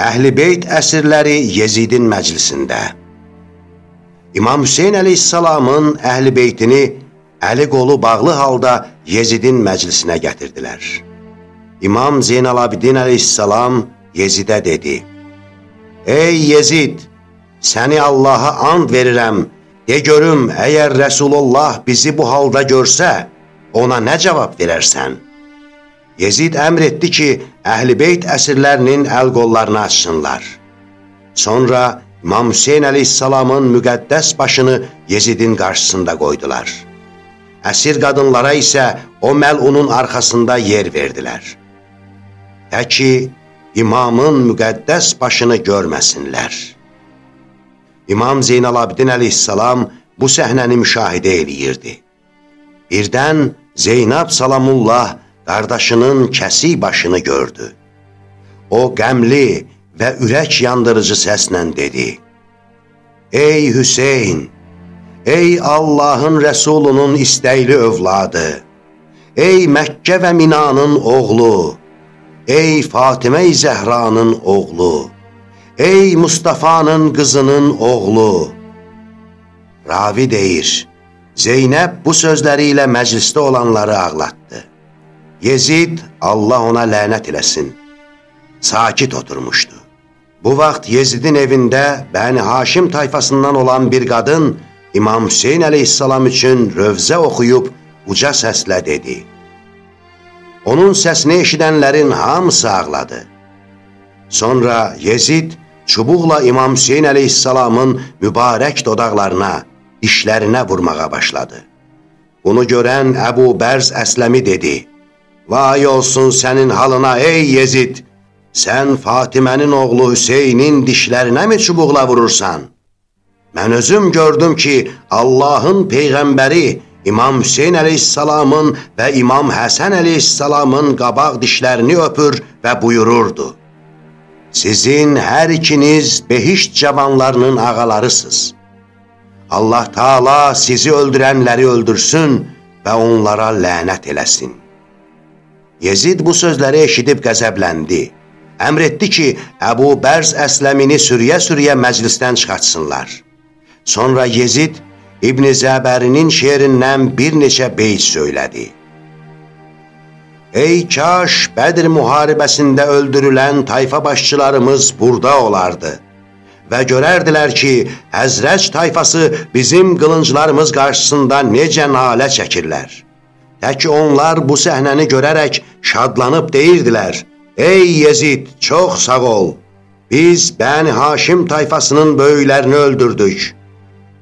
Əhl-i Beyt əsirləri Yezidin məclisində. İmam Hüseyin əleyhissalamın Əhl-i Beytini əli qolu bağlı halda Yezidin məclisinə gətirdilər. İmam Zeynal Abidin əleyhissalam Yezidə dedi, Ey Yezid, səni Allaha and verirəm, de görüm, əgər Rəsulullah bizi bu halda görsə, ona nə cavab verərsən?' Yezid əmr etdi ki, Əhl-i Beyt əsirlərinin əl qollarını açsınlar. Sonra İmam Hüseyin əleyhissalamın müqəddəs başını Yezidin qarşısında qoydular. Əsir qadınlara isə o məlunun arxasında yer verdilər. Təki imamın müqəddəs başını görməsinlər. İmam Zeynalabidin əleyhissalam bu səhnəni müşahidə eləyirdi. Birdən Zeynab Salamullah qardaşının kəsik başını gördü. O qəmli və ürək yandırıcı səslə dedi, Ey Hüseyin, ey Allahın Rəsulunun istəkli övladı, ey Məkkə və Minanın oğlu, ey Fatimə-i Zəhranın oğlu, ey Mustafanın qızının oğlu. Ravi deyir, Zeynəb bu sözləri ilə məclisdə olanları ağlatdı. Yezid, Allah ona lənət eləsin, sakit oturmuşdu. Bu vaxt Yezidin evində Bəni Haşim tayfasından olan bir qadın İmam Hüseyin əleyhissalam üçün rövzə oxuyub uca səslə dedi. Onun səsini eşidənlərin hamısı ağladı. Sonra Yezid çubuqla İmam Hüseyin əleyhissalamın mübarək dodaqlarına, dişlərinə vurmağa başladı. Bunu görən Əbu Bərz Əsləmi dedi, Vay olsun sənin halına ey Yezid! Sən Fatimənin oğlu Hüseynin dişlərinə mi çubuqla vurursan? Mən özüm gördüm ki, Allahın Peyğəmbəri İmam Hüseyin əleyhissalamın və İmam Həsən əleyhissalamın qabaq dişlərini öpür və buyururdu. Sizin hər ikiniz behişt cavanlarının ağalarısınız. Allah Taala sizi öldürənləri öldürsün və onlara lənət eləsin. Yezid bu sözləri eşidib qəzəbləndi. Əmr etdi ki, Əbu Bərz əsləmini sürüyə-sürüyə məclisdən çıxartsınlar. Sonra Yezid İbn Zəbərinin şeirindən bir neçə beyt söylədi. Ey kaş Bədir müharibəsində öldürülən tayfa başçılarımız burada olardı və görərdilər ki, Həzrəc tayfası bizim qılınclarımız qarşısında necə nalə çəkirlər. Təki onlar bu səhnəni görərək şadlanıb deyirdilər, Ey Yezid, çox sağ ol, biz Bəni Haşim tayfasının böyüklərini öldürdük.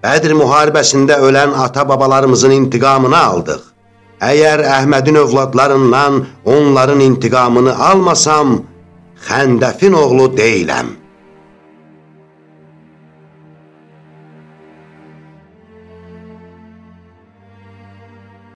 Bədir müharibəsində ölən ata-babalarımızın intiqamını aldıq. Əgər Əhmədin övladlarından onların intiqamını almasam, Xəndəfin oğlu deyiləm.''